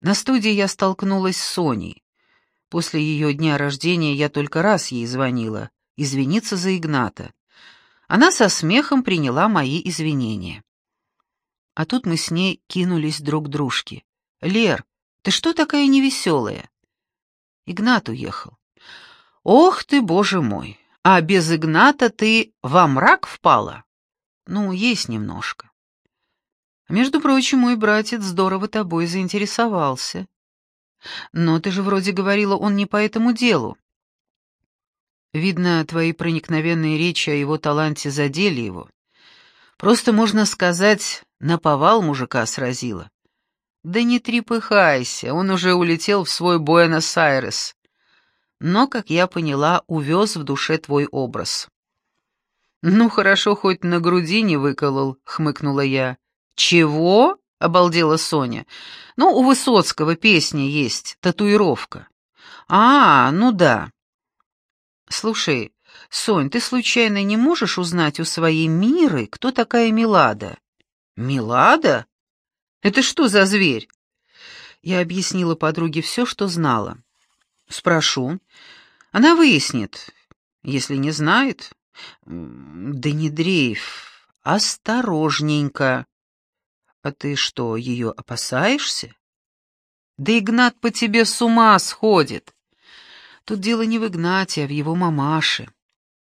На студии я столкнулась с Соней. После ее дня рождения я только раз ей звонила, извиниться за Игната. Она со смехом приняла мои извинения. А тут мы с ней кинулись друг к дружке. «Лер, ты что такая невеселая?» Игнат уехал. «Ох ты, боже мой! А без Игната ты во мрак впала?» «Ну, есть немножко». «Между прочим, мой братец здорово тобой заинтересовался». «Но ты же вроде говорила, он не по этому делу». Видно, твои проникновенные речи о его таланте задели его. Просто, можно сказать, наповал мужика сразила. Да не трепыхайся, он уже улетел в свой Буэнос-Айрес. Но, как я поняла, увез в душе твой образ. «Ну, хорошо, хоть на груди не выколол», — хмыкнула я. «Чего?» — обалдела Соня. «Ну, у Высоцкого песня есть, татуировка». «А, ну да». «Слушай, Сонь, ты случайно не можешь узнать у своей Миры, кто такая Милада?» «Милада? Это что за зверь?» Я объяснила подруге все, что знала. «Спрошу. Она выяснит. Если не знает...» «Да не дрейф. Осторожненько». «А ты что, ее опасаешься?» «Да Игнат по тебе с ума сходит». Тут дело не в Игнате, а в его мамаше.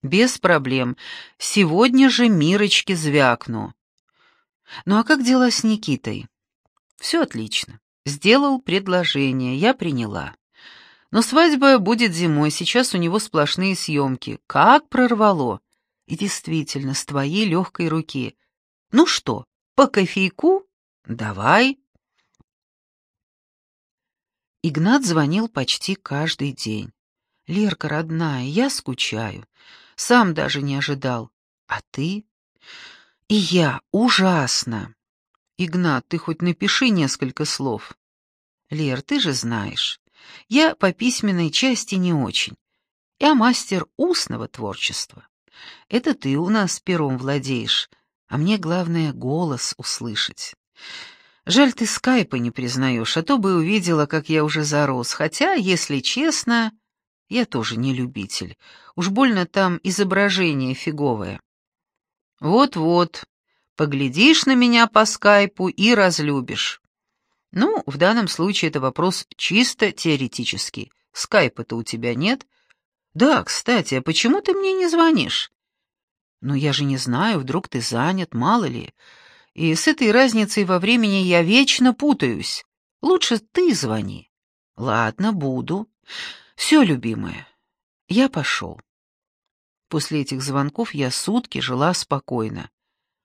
Без проблем. Сегодня же Мирочке звякну. Ну а как дела с Никитой? Все отлично. Сделал предложение, я приняла. Но свадьба будет зимой, сейчас у него сплошные съемки. Как прорвало! И действительно, с твоей легкой руки. Ну что, по кофейку? Давай. Игнат звонил почти каждый день. «Лерка, родная, я скучаю. Сам даже не ожидал. А ты?» «И я ужасно!» «Игнат, ты хоть напиши несколько слов». «Лер, ты же знаешь, я по письменной части не очень. Я мастер устного творчества. Это ты у нас пером владеешь, а мне главное голос услышать. Жаль, ты скайпа не признаешь, а то бы увидела, как я уже зарос, хотя, если честно, я тоже не любитель. Уж больно там изображение фиговое. Вот-вот, поглядишь на меня по скайпу и разлюбишь. Ну, в данном случае это вопрос чисто теоретический. Скайпа-то у тебя нет? Да, кстати, а почему ты мне не звонишь? Ну, я же не знаю, вдруг ты занят, мало ли. И с этой разницей во времени я вечно путаюсь. Лучше ты звони. Ладно, буду. «Все, любимая, я пошел». После этих звонков я сутки жила спокойно.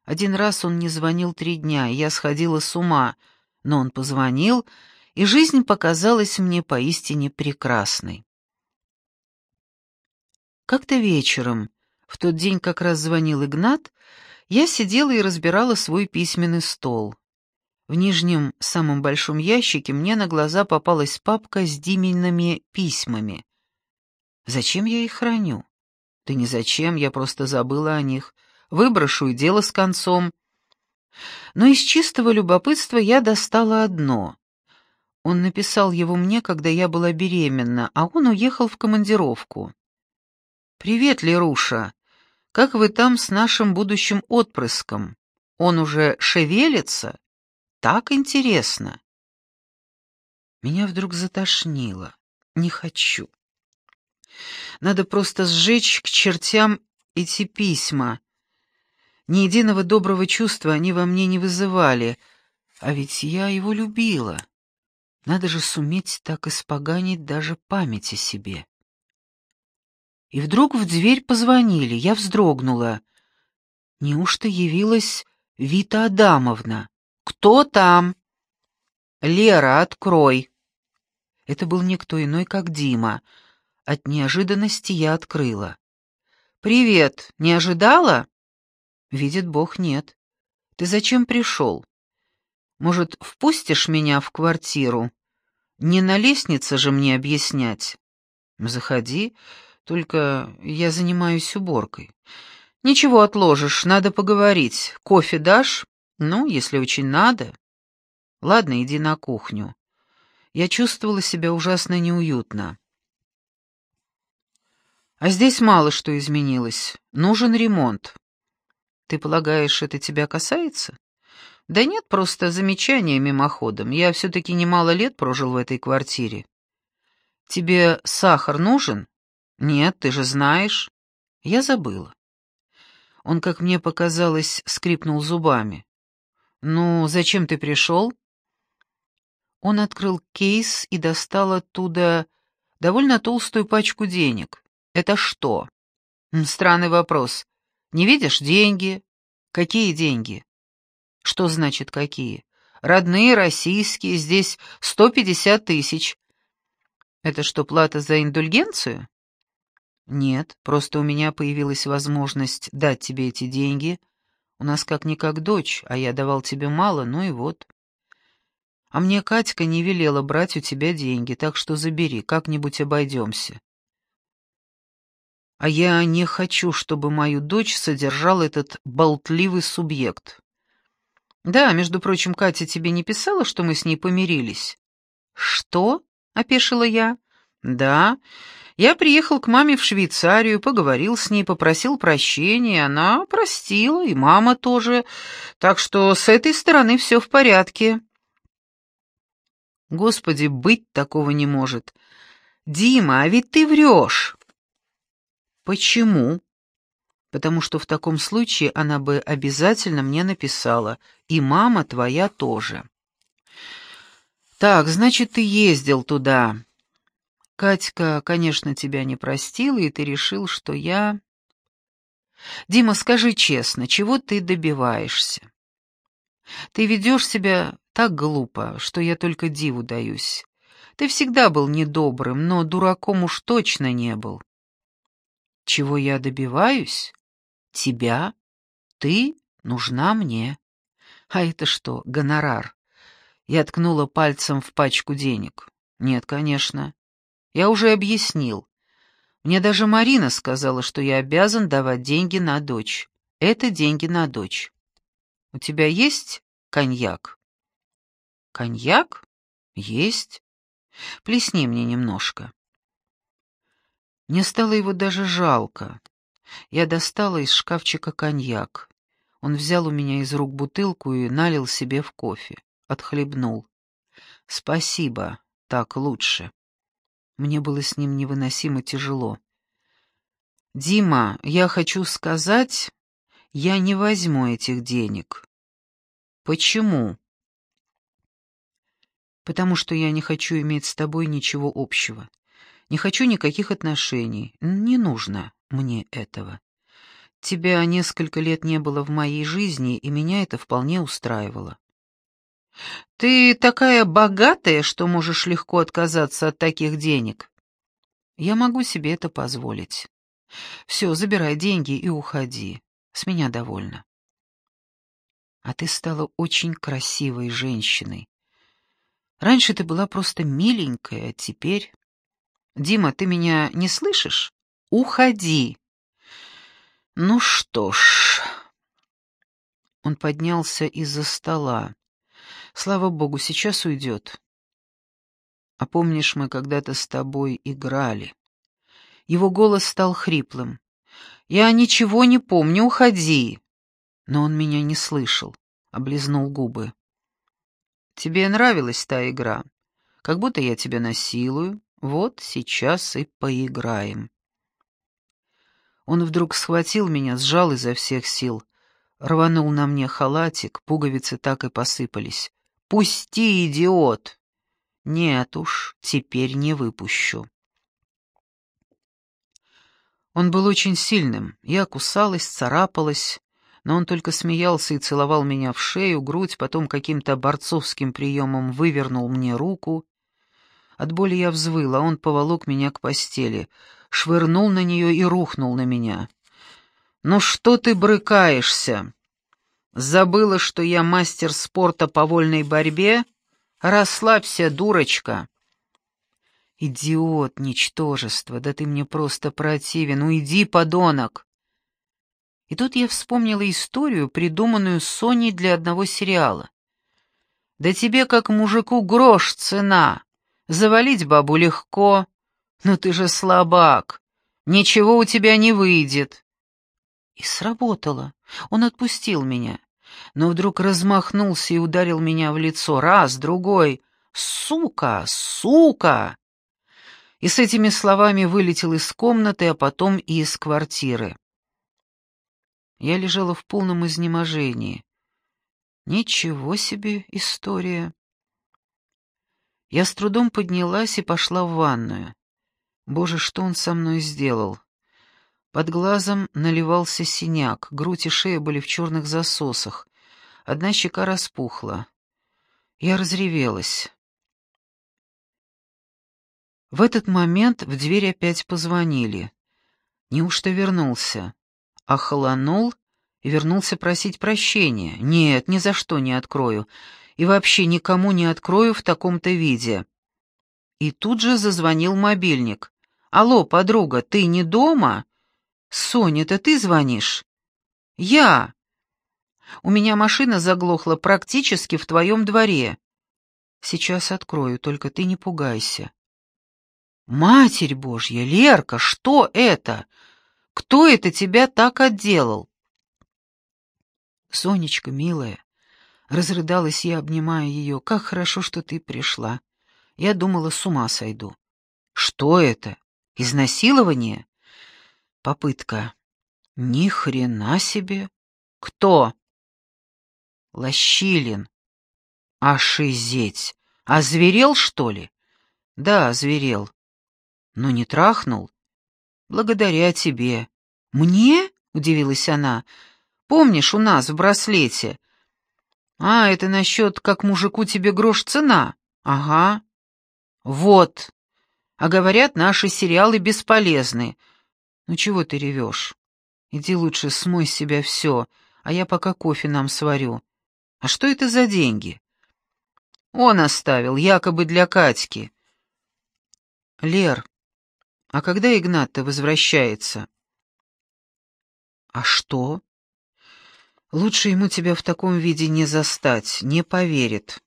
Один раз он не звонил три дня, и я сходила с ума, но он позвонил, и жизнь показалась мне поистине прекрасной. Как-то вечером, в тот день как раз звонил Игнат, я сидела и разбирала свой письменный стол. В нижнем, самом большом ящике мне на глаза попалась папка с Димиными письмами. Зачем я их храню? Да не зачем, я просто забыла о них. Выброшу и дело с концом. Но из чистого любопытства я достала одно. Он написал его мне, когда я была беременна, а он уехал в командировку. «Привет, Леруша. Как вы там с нашим будущим отпрыском? Он уже шевелится?» так интересно. Меня вдруг затошнило. Не хочу. Надо просто сжечь к чертям эти письма. Ни единого доброго чувства они во мне не вызывали, а ведь я его любила. Надо же суметь так испоганить даже память о себе. И вдруг в дверь позвонили, я вздрогнула. Неужто явилась Вита Адамовна? «Кто там?» «Лера, открой!» Это был никто иной, как Дима. От неожиданности я открыла. «Привет, не ожидала?» «Видит Бог, нет. Ты зачем пришел? Может, впустишь меня в квартиру? Не на лестнице же мне объяснять». «Заходи, только я занимаюсь уборкой». «Ничего отложишь, надо поговорить. Кофе дашь?» «Ну, если очень надо. Ладно, иди на кухню. Я чувствовала себя ужасно неуютно. А здесь мало что изменилось. Нужен ремонт. Ты полагаешь, это тебя касается? Да нет, просто замечание мимоходом. Я все-таки немало лет прожил в этой квартире. Тебе сахар нужен? Нет, ты же знаешь. Я забыла. Он, как мне показалось, скрипнул зубами. «Ну, зачем ты пришел?» Он открыл кейс и достал оттуда довольно толстую пачку денег. «Это что?» «Странный вопрос. Не видишь, деньги?» «Какие деньги?» «Что значит какие?» «Родные, российские, здесь сто пятьдесят тысяч». «Это что, плата за индульгенцию?» «Нет, просто у меня появилась возможность дать тебе эти деньги. У нас как-никак дочь, а я давал тебе мало, ну и вот». «А мне Катька не велела брать у тебя деньги, так что забери, как-нибудь обойдемся». «А я не хочу, чтобы мою дочь содержал этот болтливый субъект». «Да, между прочим, Катя тебе не писала, что мы с ней помирились?» «Что?» — опешила я. «Да, я приехал к маме в Швейцарию, поговорил с ней, попросил прощения, она простила, и мама тоже, так что с этой стороны все в порядке. Господи, быть такого не может. Дима, а ведь ты врешь. Почему? Потому что в таком случае она бы обязательно мне написала, и мама твоя тоже. Так, значит, ты ездил туда. Катька, конечно, тебя не простила, и ты решил, что я... Дима, скажи честно, чего ты добиваешься? Ты ведешь себя так глупо, что я только диву даюсь. Ты всегда был недобрым, но дураком уж точно не был. Чего я добиваюсь? Тебя? Ты нужна мне. А это что, гонорар? Я ткнула пальцем в пачку денег. Нет, конечно. Я уже объяснил. Мне даже Марина сказала, что я обязан давать деньги на дочь. Это деньги на дочь. У тебя есть коньяк? Коньяк? Есть. Плесни мне немножко. Мне стало его даже жалко. Я достала из шкафчика коньяк. Он взял у меня из рук бутылку и налил себе в кофе. Отхлебнул. «Спасибо, так лучше». Мне было с ним невыносимо тяжело. «Дима, я хочу сказать, я не возьму этих денег». «Почему?» «Потому что я не хочу иметь с тобой ничего общего. Не хочу никаких отношений. Не нужно мне этого. Тебя несколько лет не было в моей жизни, и меня это вполне устраивало. Ты такая богатая, что можешь легко отказаться от таких денег. Я могу себе это позволить. Все, забирай деньги и уходи. С меня довольно. А ты стала очень красивой женщиной. Раньше ты была просто миленькая, а теперь... Дима, ты меня не слышишь? Уходи. Ну что ж... Он поднялся из-за стола. Слава богу, сейчас уйдет. А помнишь, мы когда-то с тобой играли? Его голос стал хриплым. Я ничего не помню, уходи. Но он меня не слышал, облизнул губы. Тебе нравилась та игра? Как будто я тебя насилую. Вот сейчас и поиграем. Он вдруг схватил меня, сжал изо всех сил, рванул на мне халатик, пуговицы так и посыпались. «Пусти, идиот!» «Нет уж, теперь не выпущу». Он был очень сильным. Я кусалась, царапалась, но он только смеялся и целовал меня в шею, грудь, потом каким-то борцовским приемом вывернул мне руку. От боли я взвыла, он поволок меня к постели, швырнул на нее и рухнул на меня. «Ну что ты брыкаешься?» Забыла, что я мастер спорта по вольной борьбе? Расслабься, дурочка. Идиот, ничтожество, да ты мне просто противен. Уйди, подонок. И тут я вспомнила историю, придуманную Соней для одного сериала. Да тебе, как мужику, грош цена. Завалить бабу легко, но ты же слабак. Ничего у тебя не выйдет. И сработало. Он отпустил меня, но вдруг размахнулся и ударил меня в лицо. Раз, другой. «Сука! Сука!» И с этими словами вылетел из комнаты, а потом и из квартиры. Я лежала в полном изнеможении. Ничего себе история. Я с трудом поднялась и пошла в ванную. Боже, что он со мной сделал? Под глазом наливался синяк, грудь и шея были в черных засосах. Одна щека распухла. Я разревелась. В этот момент в дверь опять позвонили. Неужто вернулся? Охолонул и вернулся просить прощения. Нет, ни за что не открою. И вообще никому не открою в таком-то виде. И тут же зазвонил мобильник. «Алло, подруга, ты не дома?» «Соня, это ты звонишь?» «Я!» «У меня машина заглохла практически в твоем дворе». «Сейчас открою, только ты не пугайся». «Матерь Божья, Лерка, что это? Кто это тебя так отделал?» «Сонечка, милая», — разрыдалась я, обнимая ее, — «как хорошо, что ты пришла. Я думала, с ума сойду». «Что это? Изнасилование? Попытка. Ни хрена себе. Кто? Лощилин. Ошизеть. Озверел, что ли? Да, озверел. Но не трахнул? Благодаря тебе. Мне? Удивилась она. Помнишь, у нас в браслете? А, это насчет, как мужику тебе грош цена. Ага. Вот. А говорят, наши сериалы бесполезны. Ну чего ты ревешь? Иди лучше смой с себя все, а я пока кофе нам сварю. А что это за деньги? Он оставил, якобы для Катьки. Лер, а когда Игнат-то возвращается? А что? Лучше ему тебя в таком виде не застать, не поверит.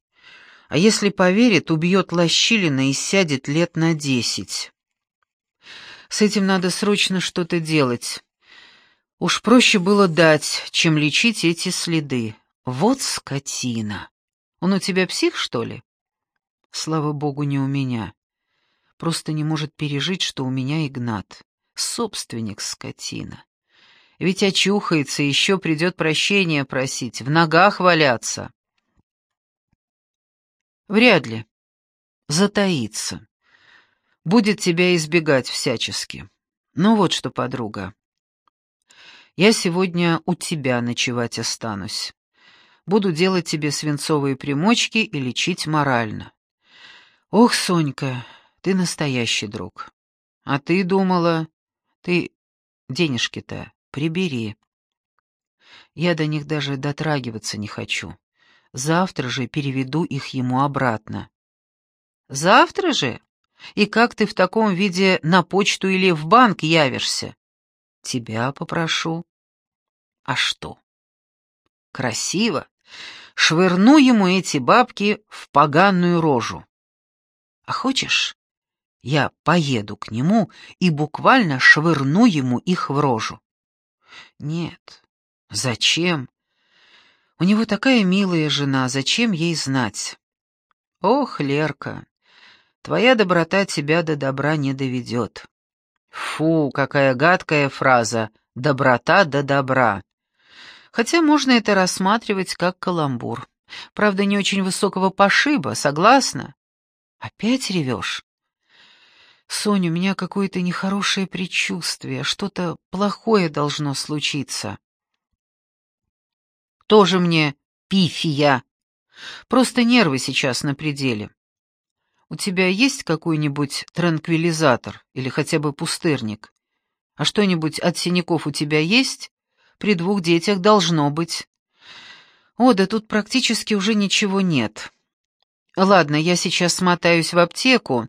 А если поверит, убьет Лощилина и сядет лет на десять. С этим надо срочно что-то делать. Уж проще было дать, чем лечить эти следы. Вот скотина. Он у тебя псих, что ли? Слава богу, не у меня. Просто не может пережить, что у меня Игнат. Собственник скотина. Ведь очухается, еще придет прощения просить, в ногах валяться. Вряд ли. Затаится. Будет тебя избегать всячески. Ну вот что, подруга. Я сегодня у тебя ночевать останусь. Буду делать тебе свинцовые примочки и лечить морально. Ох, Сонька, ты настоящий друг. А ты думала... Ты денежки-то прибери. Я до них даже дотрагиваться не хочу. Завтра же переведу их ему обратно». «Завтра же? И как ты в таком виде на почту или в банк явишься?» «Тебя попрошу». «А что?» «Красиво. Швырну ему эти бабки в поганую рожу». «А хочешь, я поеду к нему и буквально швырну ему их в рожу?» «Нет. Зачем? У него такая милая жена, зачем ей знать? Ох, Лерка, твоя доброта тебя до добра не доведет. Фу, какая гадкая фраза «доброта до добра». Хотя можно это рассматривать как каламбур. Правда, не очень высокого пошиба, согласна? Опять ревешь? Соня, у меня какое-то нехорошее предчувствие, что-то плохое должно случиться. Тоже мне пифия. Просто нервы сейчас на пределе. У тебя есть какой-нибудь транквилизатор или хотя бы пустырник? А что-нибудь от синяков у тебя есть? При двух детях должно быть. О, да тут практически уже ничего нет. Ладно, я сейчас смотаюсь в аптеку.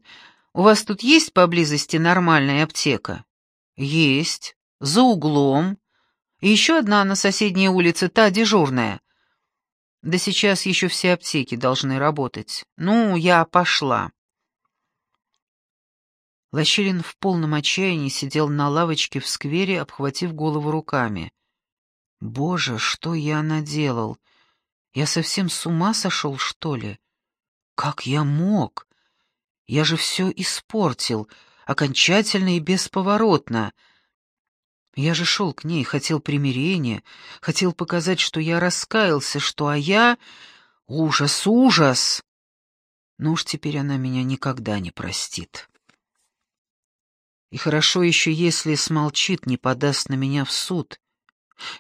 У вас тут есть поблизости нормальная аптека? Есть. За углом. И еще одна на соседней улице, та дежурная. Да сейчас еще все аптеки должны работать. Ну, я пошла. Лощилин в полном отчаянии сидел на лавочке в сквере, обхватив голову руками. «Боже, что я наделал? Я совсем с ума сошел, что ли? Как я мог? Я же все испортил, окончательно и бесповоротно. Я же шел к ней, хотел примирения, хотел показать, что я раскаялся, что а я... Ужас, ужас! Но уж теперь она меня никогда не простит». И хорошо еще, если смолчит, не подаст на меня в суд.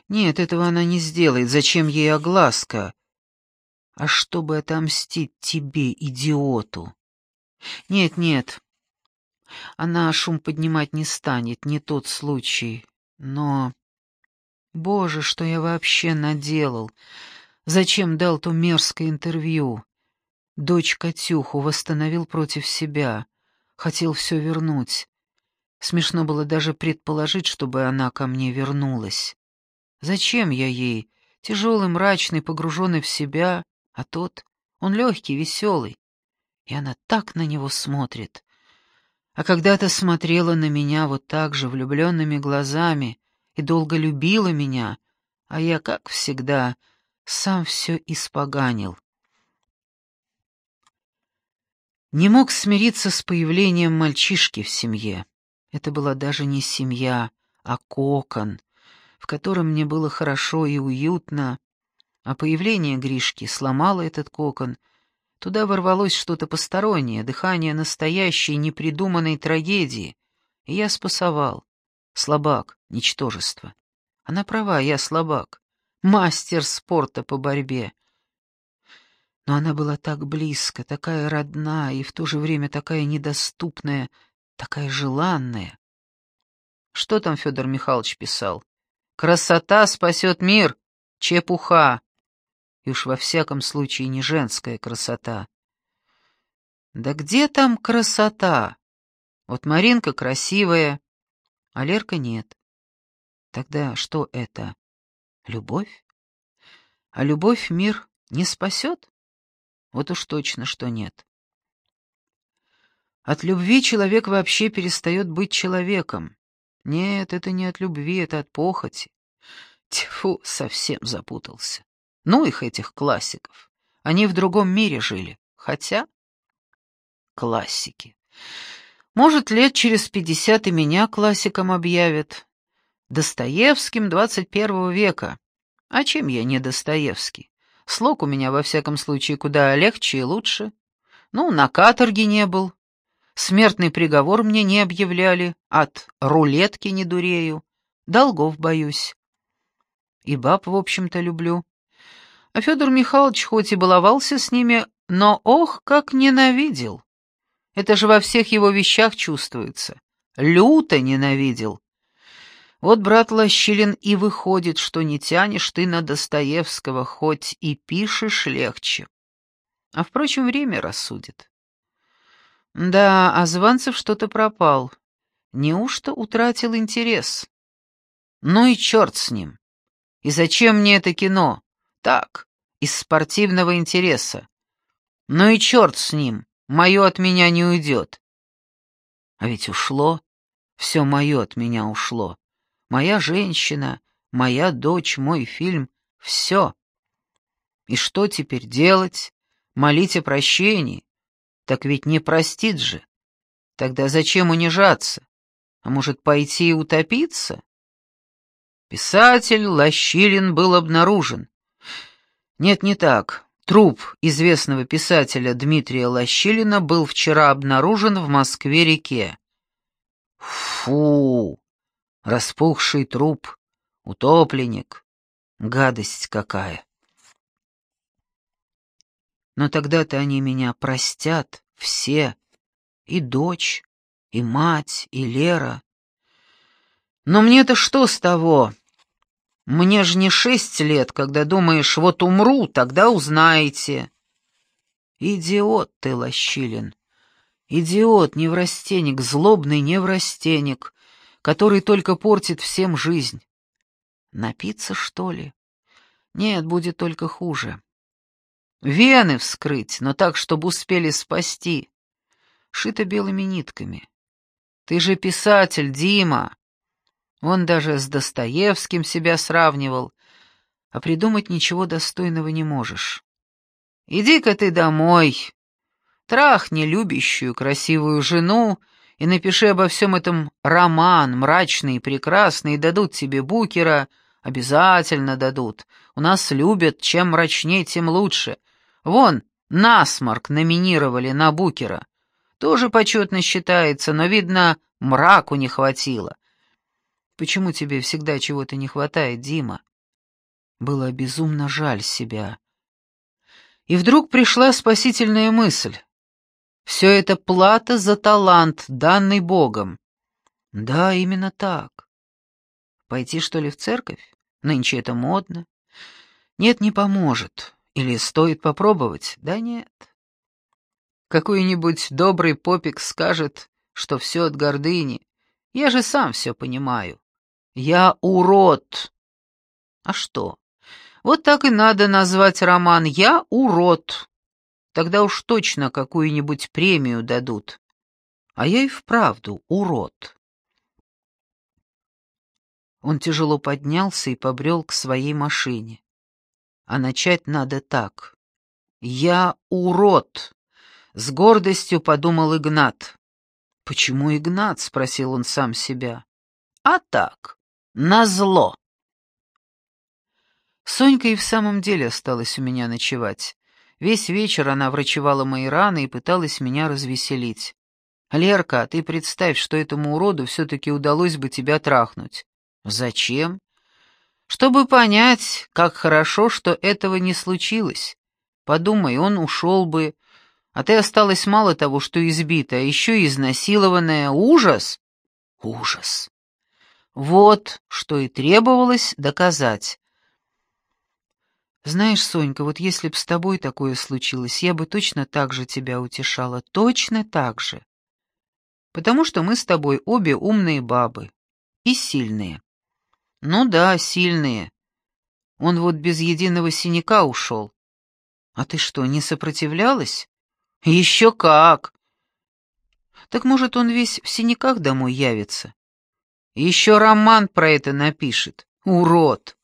Нет, этого она не сделает. Зачем ей огласка? А чтобы отомстить тебе, идиоту? Нет, нет. Она шум поднимать не станет, не тот случай. Но... Боже, что я вообще наделал? Зачем дал то мерзкое интервью? Дочь Катюху восстановил против себя. Хотел все вернуть. Смешно было даже предположить, чтобы она ко мне вернулась. Зачем я ей? Тяжелый, мрачный, погруженный в себя, а тот, он легкий, веселый. И она так на него смотрит. А когда-то смотрела на меня вот так же, влюбленными глазами, и долго любила меня, а я, как всегда, сам все испоганил. Не мог смириться с появлением мальчишки в семье. Это была даже не семья, а кокон, в котором мне было хорошо и уютно. А появление Гришки сломало этот кокон. Туда ворвалось что-то постороннее, дыхание настоящей непридуманной трагедии. И я спасовал. Слабак, ничтожество. Она права, я слабак. Мастер спорта по борьбе. Но она была так близко, такая родная и в то же время такая недоступная, такая желанная. Что там Федор Михайлович писал? «Красота спасет мир! Чепуха!» Уж во всяком случае не женская красота. Да где там красота? Вот Маринка красивая, а Лерка нет. Тогда что это? Любовь? А любовь мир не спасет? Вот уж точно, что нет. От любви человек вообще перестает быть человеком. Нет, это не от любви, это от похоти. Тьфу, совсем запутался. Ну их, этих классиков. Они в другом мире жили. Хотя... Классики. Может, лет через пятьдесят и меня классиком объявят. Достоевским двадцать первого века. А чем я не Достоевский? Слог у меня, во всяком случае, куда легче и лучше. Ну, на каторге не был, Смертный приговор мне не объявляли, от рулетки не дурею, долгов боюсь. И баб, в общем-то, люблю. А Федор Михайлович хоть и баловался с ними, но ох, как ненавидел. Это же во всех его вещах чувствуется. Люто ненавидел. Вот, брат Лощилин, и выходит, что не тянешь ты на Достоевского, хоть и пишешь легче. А, впрочем, время рассудит. Да, а Званцев что-то пропал. Неужто утратил интерес? Ну и черт с ним. И зачем мне это кино? Так, из спортивного интереса. Ну и черт с ним, мое от меня не уйдет. А ведь ушло, все мое от меня ушло. Моя женщина, моя дочь, мой фильм, все. И что теперь делать? Молить о прощении? Так ведь не простит же. Тогда зачем унижаться? А может, пойти и утопиться? Писатель Лощилин был обнаружен. Нет, не так. Труп известного писателя Дмитрия Лощилина был вчера обнаружен в Москве-реке. Фу! Распухший труп, утопленник. Гадость какая! Но тогда-то они меня простят, все, и дочь, и мать, и Лера. Но мне-то что с того? Мне ж не шесть лет, когда думаешь, вот умру, тогда узнаете. Идиот ты, Лощилин. Идиот, неврастенник, злобный неврастенник, который только портит всем жизнь. Напиться, что ли? Нет, будет только хуже. Вены вскрыть, но так, чтобы успели спасти. Шито белыми нитками. Ты же писатель, Дима. Он даже с Достоевским себя сравнивал, а придумать ничего достойного не можешь. Иди-ка ты домой, трахни любящую, красивую жену и напиши обо всем этом роман, мрачный и прекрасный, и дадут тебе букера, обязательно дадут. У нас любят, чем мрачнее, тем лучше. Вон, насморк номинировали на букера. Тоже почетно считается, но, видно, мраку не хватило. Почему тебе всегда чего-то не хватает, Дима? Было безумно жаль себя. И вдруг пришла спасительная мысль. Все это плата за талант, данный Богом. Да, именно так. Пойти, что ли, в церковь? Нынче это модно. Нет, не поможет. Или стоит попробовать? Да нет. Какой-нибудь добрый попик скажет, что все от гордыни. Я же сам все понимаю. Я урод. А что? Вот так и надо назвать роман «Я урод». Тогда уж точно какую-нибудь премию дадут. А я и вправду урод. Он тяжело поднялся и побрел к своей машине. А начать надо так. «Я урод!» — с гордостью подумал Игнат. «Почему Игнат?» — спросил он сам себя. «А так, назло». Сонька и в самом деле осталась у меня ночевать. Весь вечер она врачевала мои раны и пыталась меня развеселить. «Лерка, ты представь, что этому уроду все-таки удалось бы тебя трахнуть». «Зачем?» «Чтобы понять, как хорошо, что этого не случилось. Подумай, он ушел бы, а ты осталась мало того, что избитая, еще и изнасилованная. Ужас!» «Ужас!» Вот что и требовалось доказать. Знаешь, Сонька, вот если б с тобой такое случилось, я бы точно так же тебя утешала, точно так же. Потому что мы с тобой обе умные бабы и сильные. Ну да, сильные. Он вот без единого синяка ушел. А ты что, не сопротивлялась? Еще как! Так может, он весь в синяках домой явится? Еще роман про это напишет. Урод!